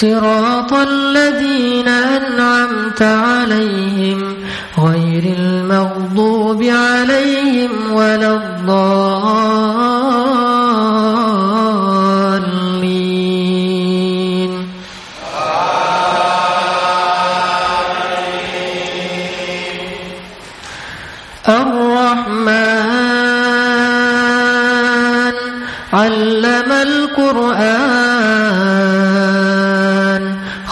صراط الذين أنعمت عليهم غير المغضوب عليهم ولا الضالين. الرحمن علم القرآن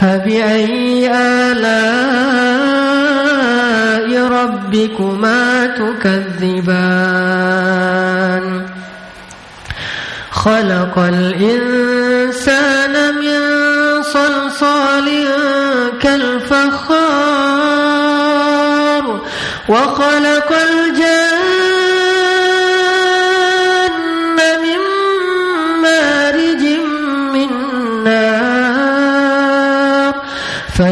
فبأي آلاء ربكما تكذبان؟ خلق الإنسان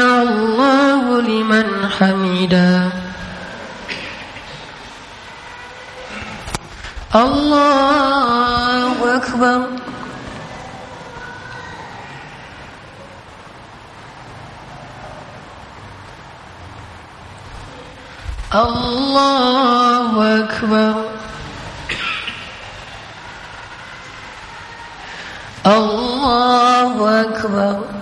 الله لمن حمده الله أكبر. الله أكبر. الله أكبر.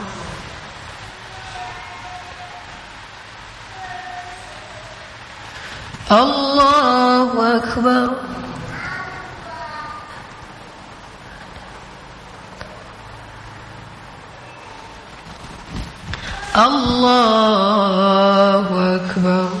الله أكبر. الله أكبر.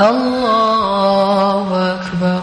الله أكبر